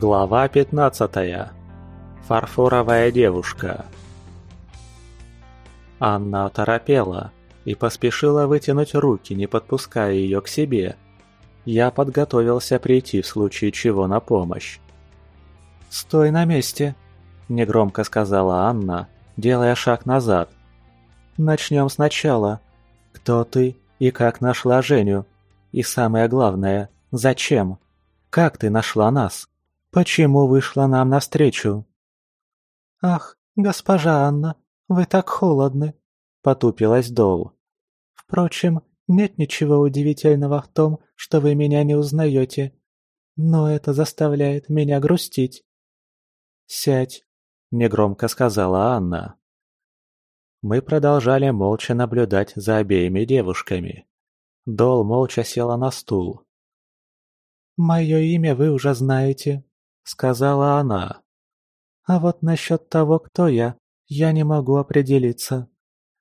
глава 15. Фарфоровая девушка. Анна оторопела и поспешила вытянуть руки, не подпуская ее к себе. Я подготовился прийти в случае чего на помощь. «Стой на месте!» – негромко сказала Анна, делая шаг назад. «Начнем сначала. Кто ты и как нашла Женю? И самое главное, зачем? Как ты нашла нас?» почему вышла нам навстречу?» «Ах, госпожа Анна, вы так холодны!» — потупилась Дол. «Впрочем, нет ничего удивительного в том, что вы меня не узнаете, но это заставляет меня грустить». «Сядь», — негромко сказала Анна. Мы продолжали молча наблюдать за обеими девушками. Дол молча села на стул. «Мое имя вы уже знаете», сказала она. А вот насчет того, кто я, я не могу определиться.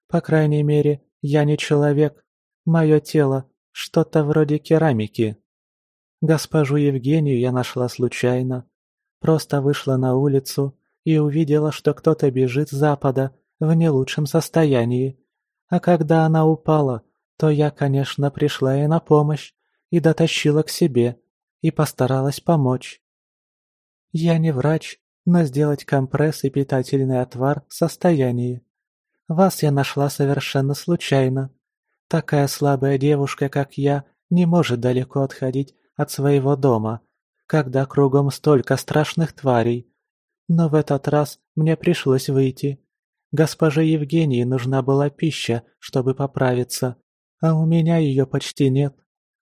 По крайней мере, я не человек. Мое тело – что-то вроде керамики. Госпожу Евгению я нашла случайно. Просто вышла на улицу и увидела, что кто-то бежит с запада в не лучшем состоянии. А когда она упала, то я, конечно, пришла ей на помощь и дотащила к себе, и постаралась помочь. Я не врач, но сделать компресс и питательный отвар в состоянии. Вас я нашла совершенно случайно. Такая слабая девушка, как я, не может далеко отходить от своего дома, когда кругом столько страшных тварей. Но в этот раз мне пришлось выйти. Госпоже Евгении нужна была пища, чтобы поправиться, а у меня ее почти нет.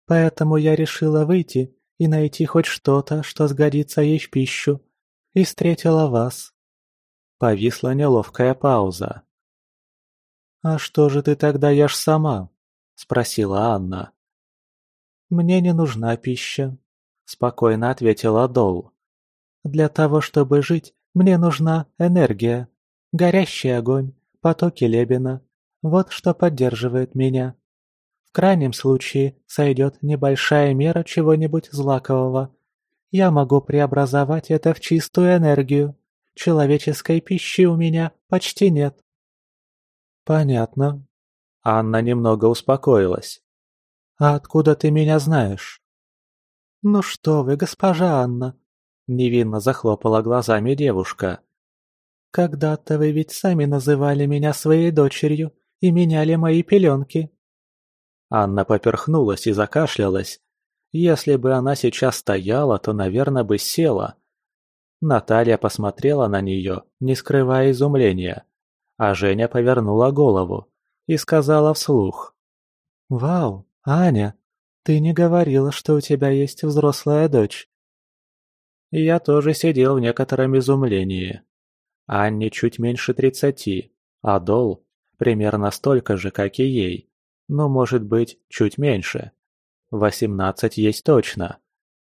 Поэтому я решила выйти и найти хоть что-то, что сгодится ей в пищу, и встретила вас». Повисла неловкая пауза. «А что же ты тогда ешь сама?» — спросила Анна. «Мне не нужна пища», — спокойно ответила Дол. «Для того, чтобы жить, мне нужна энергия, горящий огонь, потоки лебена. Вот что поддерживает меня» крайнем случае сойдет небольшая мера чего-нибудь злакового. Я могу преобразовать это в чистую энергию. Человеческой пищи у меня почти нет. Понятно. Анна немного успокоилась. А откуда ты меня знаешь? Ну что вы, госпожа Анна, невинно захлопала глазами девушка. Когда-то вы ведь сами называли меня своей дочерью и меняли мои пеленки. Анна поперхнулась и закашлялась. Если бы она сейчас стояла, то, наверное, бы села. Наталья посмотрела на нее, не скрывая изумления. А Женя повернула голову и сказала вслух. «Вау, Аня, ты не говорила, что у тебя есть взрослая дочь». Я тоже сидел в некотором изумлении. Анне чуть меньше тридцати, а Дол примерно столько же, как и ей но может быть чуть меньше. 18 есть точно.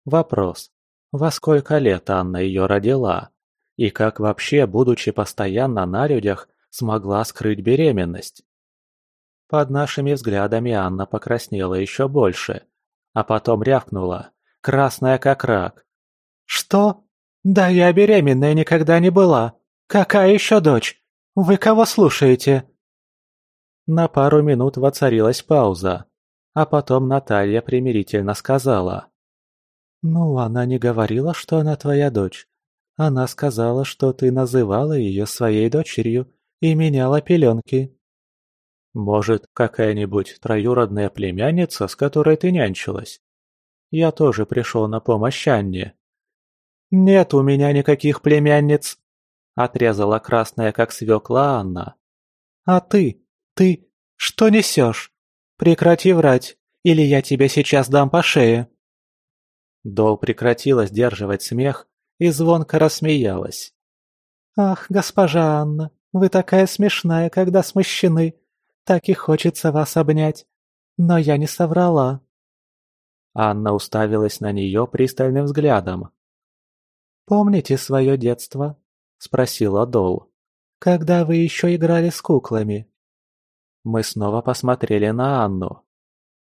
Вопрос. Во сколько лет Анна ее родила? И как вообще, будучи постоянно на людях, смогла скрыть беременность? Под нашими взглядами Анна покраснела еще больше, а потом рявкнула, красная как рак. «Что? Да я беременная никогда не была. Какая еще дочь? Вы кого слушаете?» На пару минут воцарилась пауза, а потом Наталья примирительно сказала. «Ну, она не говорила, что она твоя дочь. Она сказала, что ты называла ее своей дочерью и меняла пеленки». «Может, какая-нибудь троюродная племянница, с которой ты нянчилась?» «Я тоже пришел на помощь Анне». «Нет у меня никаких племянниц!» – отрезала красная, как свекла Анна. «А ты?» ты что несешь прекрати врать или я тебе сейчас дам по шее дол прекратила сдерживать смех и звонко рассмеялась ах госпожа анна вы такая смешная когда смущены так и хочется вас обнять но я не соврала анна уставилась на нее пристальным взглядом помните свое детство спросила дол когда вы еще играли с куклами мы снова посмотрели на Анну.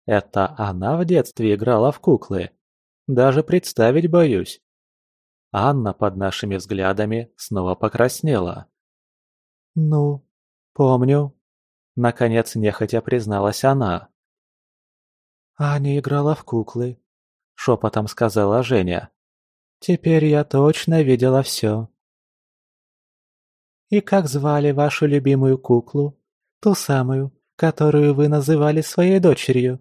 Это она в детстве играла в куклы. Даже представить боюсь. Анна под нашими взглядами снова покраснела. «Ну, помню», — наконец нехотя призналась она. «Аня играла в куклы», — шепотом сказала Женя. «Теперь я точно видела все». «И как звали вашу любимую куклу?» ту самую, которую вы называли своей дочерью».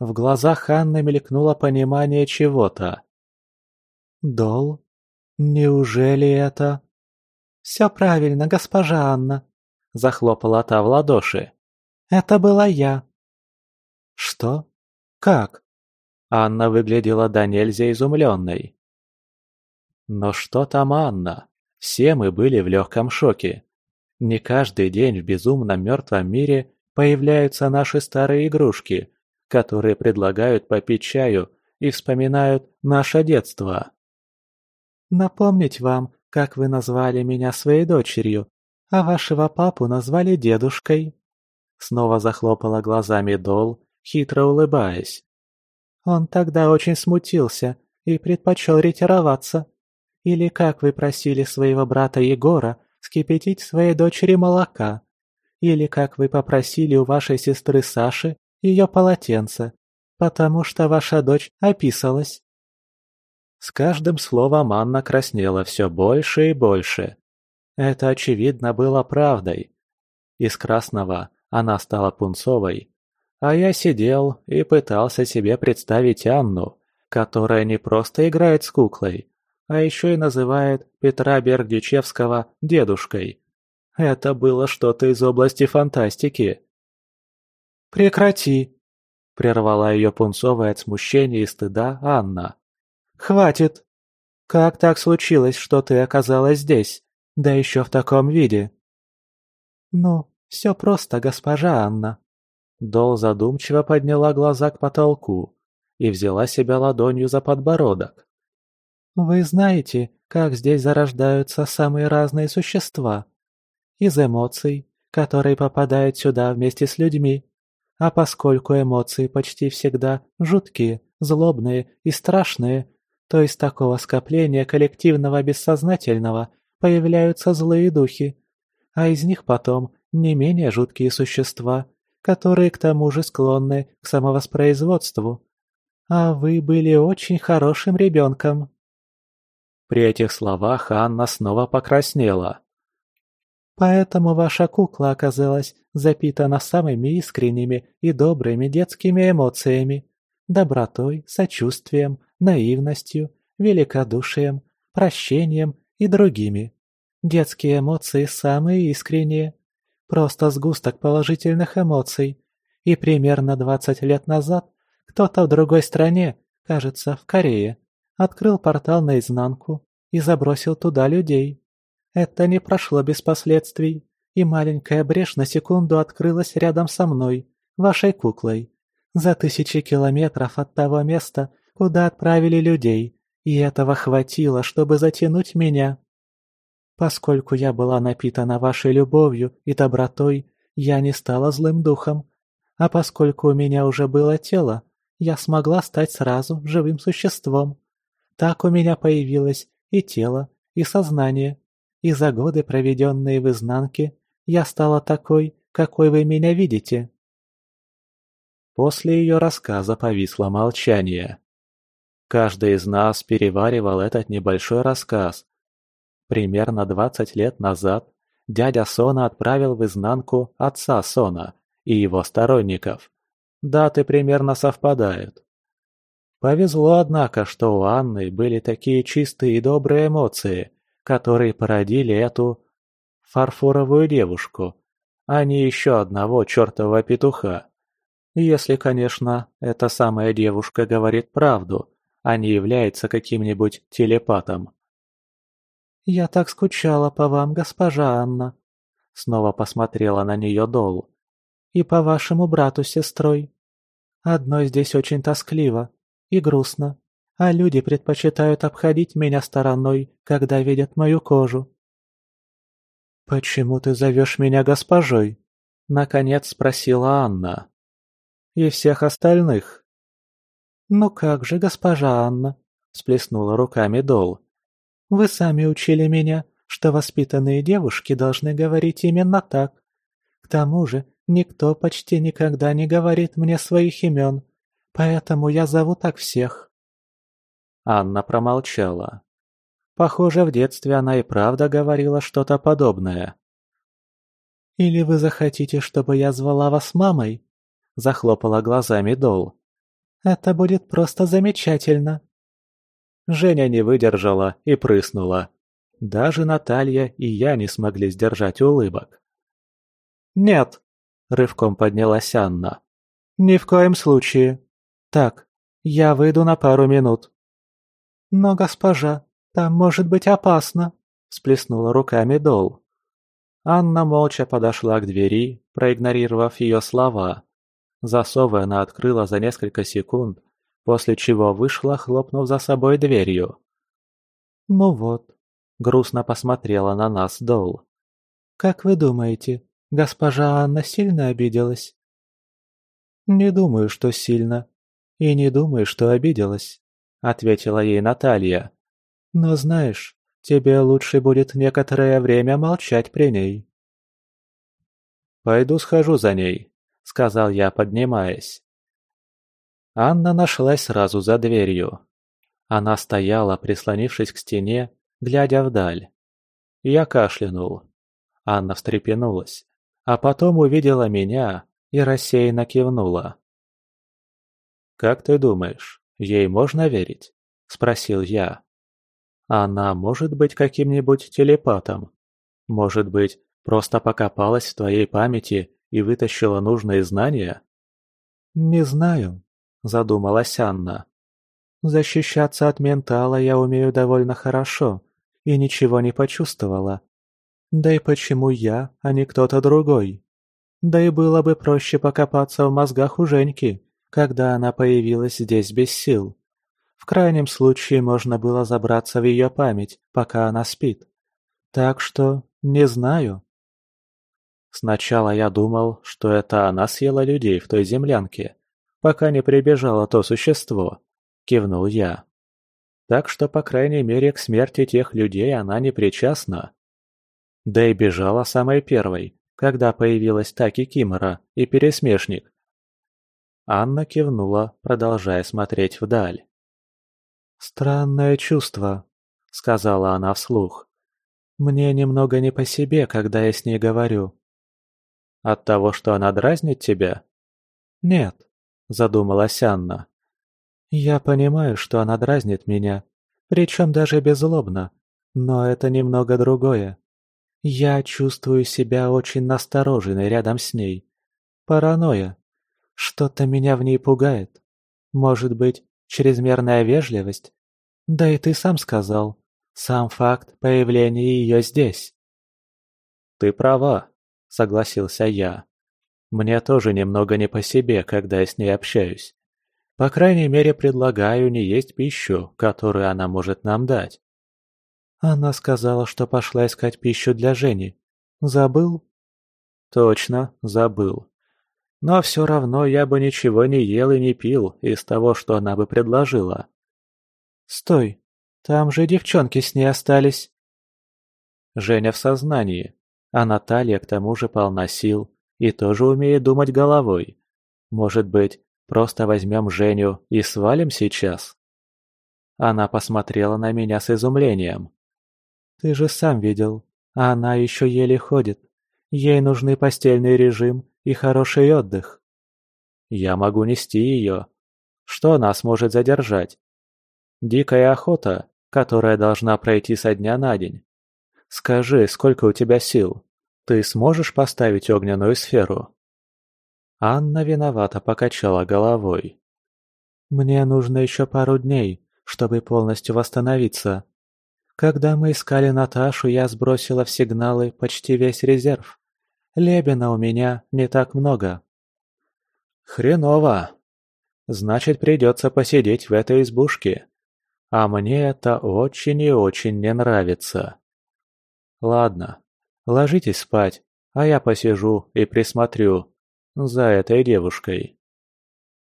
В глазах Анны мелькнуло понимание чего-то. «Дол? Неужели это...» «Все правильно, госпожа Анна», — захлопала та в ладоши. «Это была я». «Что? Как?» Анна выглядела до нельзя изумленной. Но что там Анна? Все мы были в легком шоке. Не каждый день в безумном мертвом мире появляются наши старые игрушки, которые предлагают попить чаю и вспоминают наше детство. Напомнить вам, как вы назвали меня своей дочерью, а вашего папу назвали дедушкой. Снова захлопала глазами Дол, хитро улыбаясь. Он тогда очень смутился и предпочел ретироваться. Или как вы просили своего брата Егора Вскипятить своей дочери молока. Или, как вы попросили у вашей сестры Саши, ее полотенце, потому что ваша дочь описалась». С каждым словом Анна краснела все больше и больше. Это, очевидно, было правдой. Из красного она стала пунцовой, а я сидел и пытался себе представить Анну, которая не просто играет с куклой, а еще и называет Петра Бердичевского дедушкой. Это было что-то из области фантастики. «Прекрати!» – прервала ее пунцовая от смущения и стыда Анна. «Хватит! Как так случилось, что ты оказалась здесь, да еще в таком виде?» «Ну, все просто, госпожа Анна». Дол задумчиво подняла глаза к потолку и взяла себя ладонью за подбородок. Ну, вы знаете, как здесь зарождаются самые разные существа. Из эмоций, которые попадают сюда вместе с людьми. А поскольку эмоции почти всегда жуткие, злобные и страшные, то из такого скопления коллективного бессознательного появляются злые духи, а из них потом не менее жуткие существа, которые к тому же склонны к самовоспроизводству. А вы были очень хорошим ребенком. При этих словах Анна снова покраснела. Поэтому ваша кукла оказалась запитана самыми искренними и добрыми детскими эмоциями, добротой, сочувствием, наивностью, великодушием, прощением и другими. Детские эмоции самые искренние, просто сгусток положительных эмоций. И примерно 20 лет назад кто-то в другой стране, кажется, в Корее, Открыл портал наизнанку и забросил туда людей. Это не прошло без последствий, и маленькая брешь на секунду открылась рядом со мной, вашей куклой, за тысячи километров от того места, куда отправили людей, и этого хватило, чтобы затянуть меня. Поскольку я была напитана вашей любовью и добротой, я не стала злым духом, а поскольку у меня уже было тело, я смогла стать сразу живым существом. Так у меня появилось и тело, и сознание. И за годы, проведенные в изнанке, я стала такой, какой вы меня видите». После ее рассказа повисло молчание. Каждый из нас переваривал этот небольшой рассказ. Примерно 20 лет назад дядя Сона отправил в изнанку отца Сона и его сторонников. Даты примерно совпадают. Повезло, однако, что у Анны были такие чистые и добрые эмоции, которые породили эту фарфоровую девушку, а не еще одного чертового петуха. Если, конечно, эта самая девушка говорит правду, а не является каким-нибудь телепатом. «Я так скучала по вам, госпожа Анна», — снова посмотрела на нее долу «И по вашему брату с сестрой. Одной здесь очень тоскливо, и грустно. А люди предпочитают обходить меня стороной, когда видят мою кожу». «Почему ты зовешь меня госпожой?» — наконец спросила Анна. «И всех остальных?» «Ну как же, госпожа Анна!» — сплеснула руками Дол. «Вы сами учили меня, что воспитанные девушки должны говорить именно так. К тому же никто почти никогда не говорит мне своих имен, Поэтому я зову так всех». Анна промолчала. Похоже, в детстве она и правда говорила что-то подобное. «Или вы захотите, чтобы я звала вас мамой?» – захлопала глазами Дол. «Это будет просто замечательно!» Женя не выдержала и прыснула. Даже Наталья и я не смогли сдержать улыбок. «Нет!» – рывком поднялась Анна. «Ни в коем случае!» Так, я выйду на пару минут». «Но, госпожа, там может быть опасно», — всплеснула руками Дол. Анна молча подошла к двери, проигнорировав ее слова. Засовы она открыла за несколько секунд, после чего вышла, хлопнув за собой дверью. «Ну вот», — грустно посмотрела на нас Дол. «Как вы думаете, госпожа Анна сильно обиделась?» «Не думаю, что сильно», и не думаю, что обиделась», — ответила ей Наталья. «Но знаешь, тебе лучше будет некоторое время молчать при ней». «Пойду схожу за ней», — сказал я, поднимаясь. Анна нашлась сразу за дверью. Она стояла, прислонившись к стене, глядя вдаль. Я кашлянул. Анна встрепенулась, а потом увидела меня и рассеянно кивнула как ты думаешь ей можно верить? Спросил я. Она может быть каким нибудь телепатом. Может быть просто покопалась в твоей памяти и вытащила нужные знания? Не знаю задумалась анна. Защищаться от ментала я умею довольно хорошо и ничего не почувствовала. Да и почему я а не кто то другой? Да и было бы проще покопаться в мозгах у женьки когда она появилась здесь без сил. В крайнем случае можно было забраться в ее память, пока она спит. Так что не знаю. Сначала я думал, что это она съела людей в той землянке, пока не прибежало то существо, кивнул я. Так что, по крайней мере, к смерти тех людей она не причастна. Да и бежала самой первой, когда появилась Таки Кимора и Пересмешник, Анна кивнула, продолжая смотреть вдаль. «Странное чувство», — сказала она вслух. «Мне немного не по себе, когда я с ней говорю». «От того, что она дразнит тебя?» «Нет», — задумалась Анна. «Я понимаю, что она дразнит меня, причем даже беззлобно, но это немного другое. Я чувствую себя очень настороженной рядом с ней. Паранойя, что-то меня в ней пугает. Может быть, чрезмерная вежливость? Да и ты сам сказал. Сам факт появления ее здесь. «Ты права», — согласился я. «Мне тоже немного не по себе, когда я с ней общаюсь. По крайней мере, предлагаю не есть пищу, которую она может нам дать». Она сказала, что пошла искать пищу для Жени. Забыл? Точно, забыл. Но все равно я бы ничего не ел и не пил из того, что она бы предложила. Стой, там же девчонки с ней остались. Женя в сознании, а Наталья к тому же полна сил и тоже умеет думать головой. Может быть, просто возьмем Женю и свалим сейчас? Она посмотрела на меня с изумлением. Ты же сам видел, а она еще еле ходит. Ей нужны постельный режим и хороший отдых. Я могу нести ее, что нас может задержать. Дикая охота, которая должна пройти со дня на день. Скажи, сколько у тебя сил? Ты сможешь поставить огненную сферу?» Анна виновато покачала головой. «Мне нужно еще пару дней, чтобы полностью восстановиться. Когда мы искали Наташу, я сбросила в сигналы почти весь резерв. Лебена у меня не так много». «Хреново. Значит, придется посидеть в этой избушке. А мне это очень и очень не нравится». «Ладно, ложитесь спать, а я посижу и присмотрю за этой девушкой».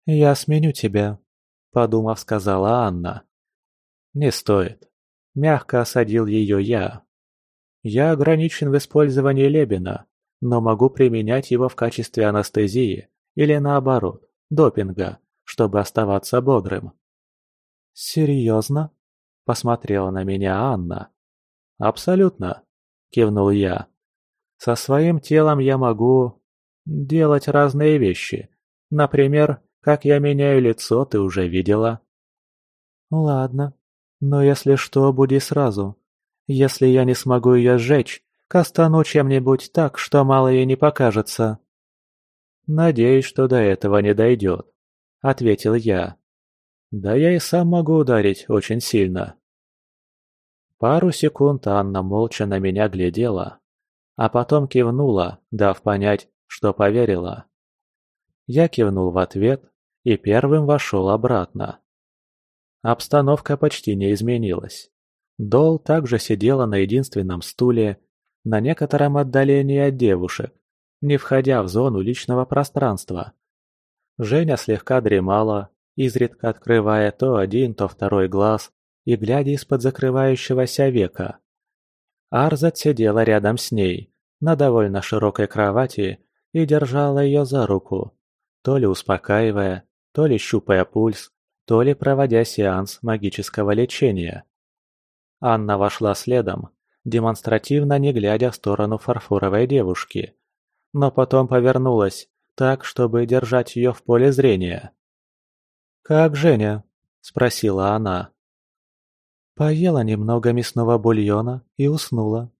«Я сменю тебя», — подумав, сказала Анна. «Не стоит». Мягко осадил ее я. «Я ограничен в использовании лебена, но могу применять его в качестве анестезии или наоборот, допинга, чтобы оставаться бодрым. «Серьезно?» – посмотрела на меня Анна. «Абсолютно», – кивнул я. «Со своим телом я могу делать разные вещи. Например, как я меняю лицо, ты уже видела». «Ладно, но если что, буди сразу. Если я не смогу ее сжечь, کاستانۆچیام небудь так что мало ей не покажется надеюсь что до этого не дойдет ответил я да я и сам могу ударить очень сильно пару секунд анна молча на меня глядела а потом кивнула дав понять что поверила я кивнул в ответ и первым вошел обратно обстановка почти не изменилась дол также сидела на единственном стуле на некотором отдалении от девушек, не входя в зону личного пространства. Женя слегка дремала, изредка открывая то один, то второй глаз и глядя из-под закрывающегося века. Арзат сидела рядом с ней, на довольно широкой кровати, и держала ее за руку, то ли успокаивая, то ли щупая пульс, то ли проводя сеанс магического лечения. Анна вошла следом, демонстративно не глядя в сторону фарфоровой девушки. Но потом повернулась, так, чтобы держать ее в поле зрения. «Как Женя?» – спросила она. Поела немного мясного бульона и уснула.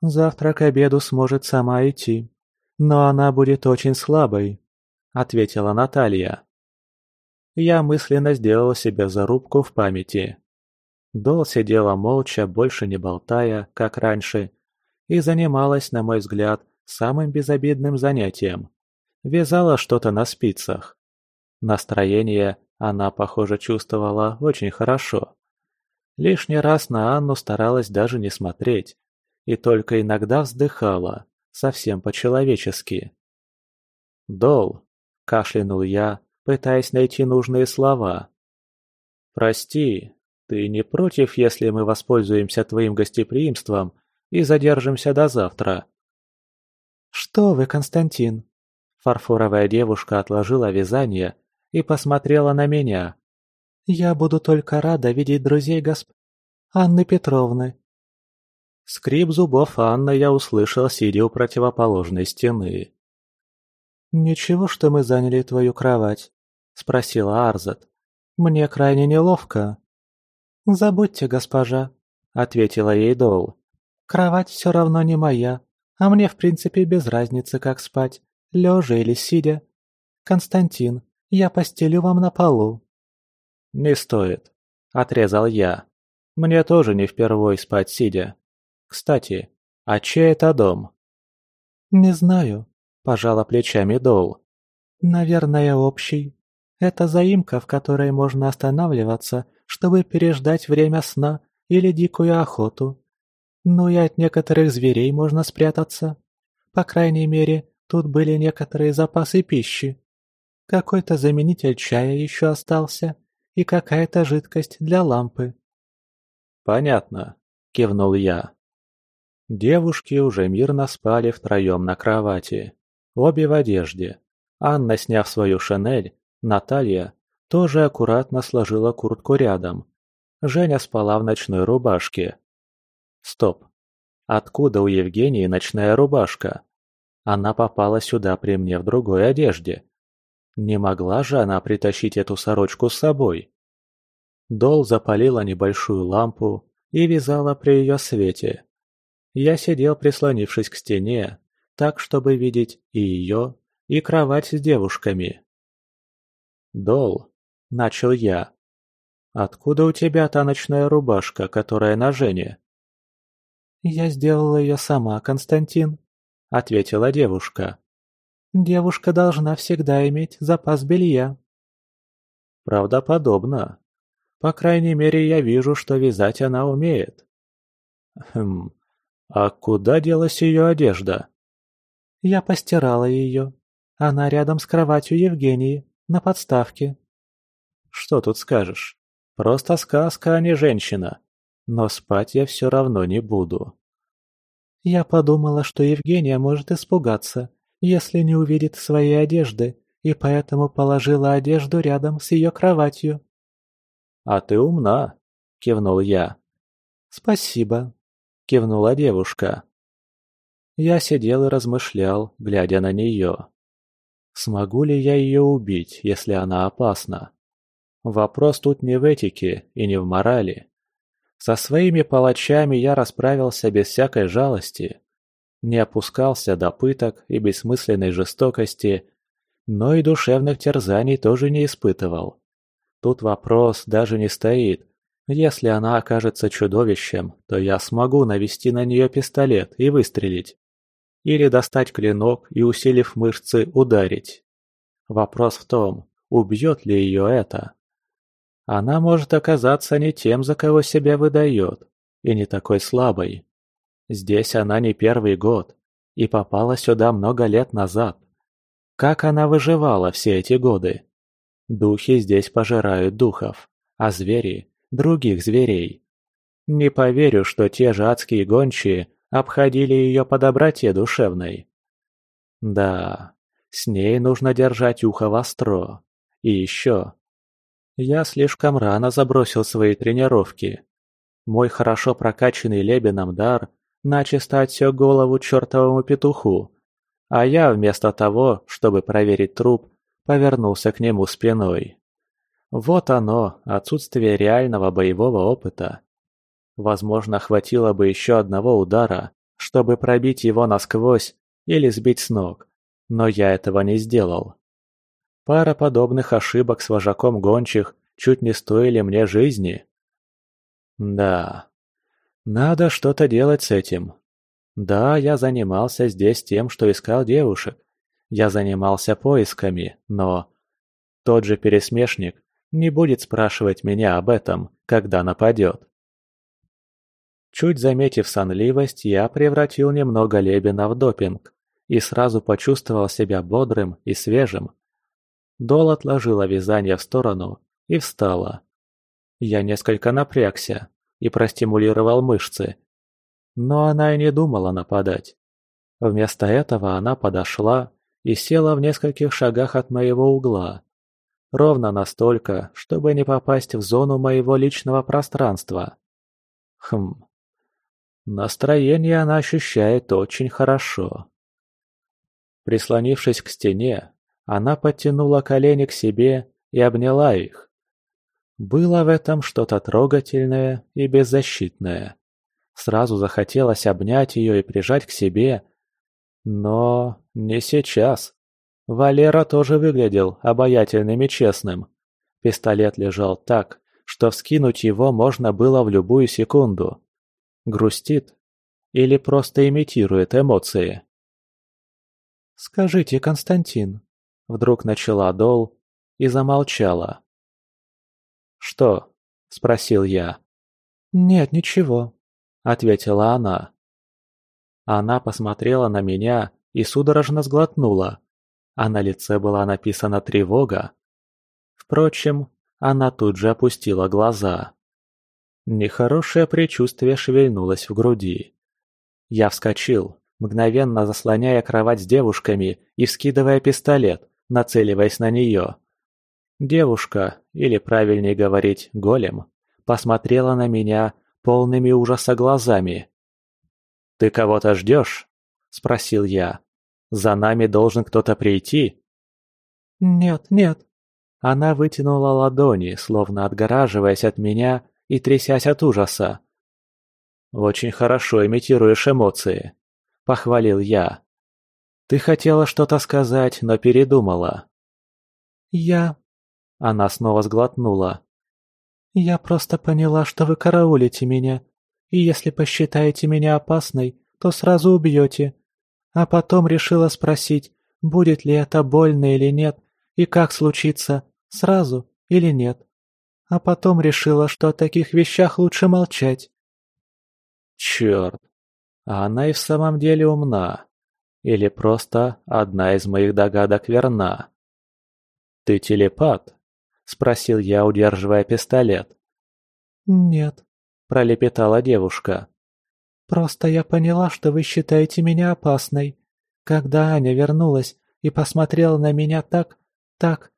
Завтра к обеду сможет сама идти, но она будет очень слабой, ответила Наталья. Я мысленно сделала себе зарубку в памяти. Дол сидела молча, больше не болтая, как раньше, и занималась, на мой взгляд, самым безобидным занятием. Вязала что-то на спицах. Настроение она, похоже, чувствовала очень хорошо. Лишний раз на Анну старалась даже не смотреть, и только иногда вздыхала, совсем по-человечески. «Дол», — кашлянул я, пытаясь найти нужные слова. «Прости, ты не против, если мы воспользуемся твоим гостеприимством и задержимся до завтра?» «Что вы, Константин?» Фарфоровая девушка отложила вязание и посмотрела на меня. «Я буду только рада видеть друзей госп... Анны Петровны». Скрип зубов Анны я услышал, сидя у противоположной стены. «Ничего, что мы заняли твою кровать?» – спросила Арзат. «Мне крайне неловко» забудьте госпожа. Ответила ей доул. Кровать все равно не моя а мне в принципе без разницы как спать лежа или сидя. Константин я постелю вам на полу. Не стоит отрезал я. Мне тоже не впервой спать сидя. Кстати а чей это дом? Не знаю пожала плечами доул. Наверное общий. Это заимка в которой можно останавливаться чтобы переждать время сна или дикую охоту. Но и от некоторых зверей можно спрятаться. По крайней мере, тут были некоторые запасы пищи. Какой-то заменитель чая еще остался и какая-то жидкость для лампы. «Понятно», — кивнул я. Девушки уже мирно спали втроем на кровати, обе в одежде. Анна, сняв свою шинель, Наталья тоже аккуратно сложила куртку рядом. Женя спала в ночной рубашке. Стоп. Откуда у Евгении ночная рубашка? Она попала сюда при мне в другой одежде. Не могла же она притащить эту сорочку с собой? Дол запалила небольшую лампу и вязала при ее свете. Я сидел, прислонившись к стене, так, чтобы видеть и ее, и кровать с девушками. Дол, начал я. «Откуда у тебя-то ночная рубашка, которая на Жене?» «Я сделала ее сама, Константин», — ответила девушка. «Девушка должна всегда иметь запас белья». «Правдоподобно. По крайней мере, я вижу, что вязать она умеет». «Хм, а куда делась ее одежда?» «Я постирала ее. Она рядом с кроватью Евгении, на подставке». Что тут скажешь? Просто сказка, а не женщина. Но спать я все равно не буду. Я подумала, что Евгения может испугаться, если не увидит своей одежды, и поэтому положила одежду рядом с ее кроватью. «А ты умна», — кивнул я. «Спасибо», — кивнула девушка. Я сидел и размышлял, глядя на нее. Смогу ли я ее убить, если она опасна? Вопрос тут не в этике и не в морали. Со своими палачами я расправился без всякой жалости, не опускался до пыток и бессмысленной жестокости, но и душевных терзаний тоже не испытывал. Тут вопрос даже не стоит. Если она окажется чудовищем, то я смогу навести на нее пистолет и выстрелить. Или достать клинок и, усилив мышцы, ударить. Вопрос в том, убьет ли ее это. Она может оказаться не тем, за кого себя выдает, и не такой слабой. Здесь она не первый год, и попала сюда много лет назад. Как она выживала все эти годы? Духи здесь пожирают духов, а звери – других зверей. Не поверю, что те же адские гончие обходили ее по доброте душевной. Да, с ней нужно держать ухо востро. И еще, я слишком рано забросил свои тренировки. Мой хорошо прокачанный Лебенамдар начисто отсек голову чертовому петуху, а я вместо того, чтобы проверить труп, повернулся к нему спиной. Вот оно, отсутствие реального боевого опыта. Возможно, хватило бы еще одного удара, чтобы пробить его насквозь или сбить с ног, но я этого не сделал. Пара подобных ошибок с вожаком гончих чуть не стоили мне жизни. Да, надо что-то делать с этим. Да, я занимался здесь тем, что искал девушек. Я занимался поисками, но... Тот же пересмешник не будет спрашивать меня об этом, когда нападет. Чуть заметив сонливость, я превратил немного Лебена в допинг и сразу почувствовал себя бодрым и свежим. Дол отложила вязание в сторону и встала. Я несколько напрягся и простимулировал мышцы. Но она и не думала нападать. Вместо этого она подошла и села в нескольких шагах от моего угла. Ровно настолько, чтобы не попасть в зону моего личного пространства. Хм. Настроение она ощущает очень хорошо. Прислонившись к стене, она подтянула колени к себе и обняла их. Было в этом что-то трогательное и беззащитное. Сразу захотелось обнять ее и прижать к себе. Но не сейчас. Валера тоже выглядел обаятельным и честным. Пистолет лежал так, что вскинуть его можно было в любую секунду. Грустит или просто имитирует эмоции. «Скажите, Константин, вдруг начала Дол и замолчала. «Что?» — спросил я. «Нет, ничего», — ответила она. Она посмотрела на меня и судорожно сглотнула, а на лице была написана тревога. Впрочем, она тут же опустила глаза. Нехорошее предчувствие шевельнулось в груди. Я вскочил, мгновенно заслоняя кровать с девушками и вскидывая пистолет, нацеливаясь на нее. Девушка, или правильнее говорить, голем, посмотрела на меня полными ужаса глазами. «Ты кого-то ждешь?» – спросил я. «За нами должен кто-то прийти?» «Нет, нет». Она вытянула ладони, словно отгораживаясь от меня и трясясь от ужаса. «Очень хорошо имитируешь эмоции», – похвалил я ты хотела что то сказать но передумала. Я. Она снова сглотнула. Я просто поняла что вы караулите меня. И если посчитаете меня опасной то сразу убьете. А потом решила спросить будет ли это больно или нет и как случится сразу или нет. А потом решила, что о таких вещах лучше молчать. Черт, а она и в самом деле умна или просто одна из моих догадок верна. «Ты телепат?» – спросил я, удерживая пистолет. «Нет», – пролепетала девушка. «Просто я поняла, что вы считаете меня опасной. Когда Аня вернулась и посмотрела на меня так, так,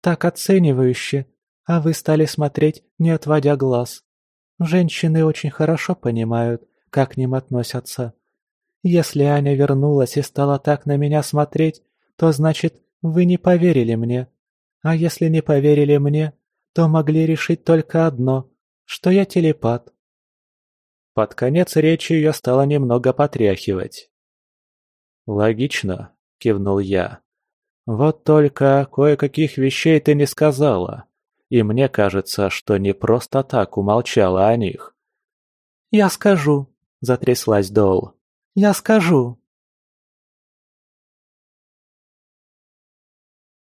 так оценивающе, а вы стали смотреть, не отводя глаз. Женщины очень хорошо понимают, как к ним относятся. Если Аня вернулась и стала так на меня смотреть, то значит, вы не поверили мне. А если не поверили мне, то могли решить только одно, что я телепат. Под конец речи ее стало немного потряхивать. «Логично», — кивнул я. «Вот только кое-каких вещей ты не сказала, и мне кажется, что не просто так умолчала о них». «Я скажу», — затряслась Дол. Я скажу.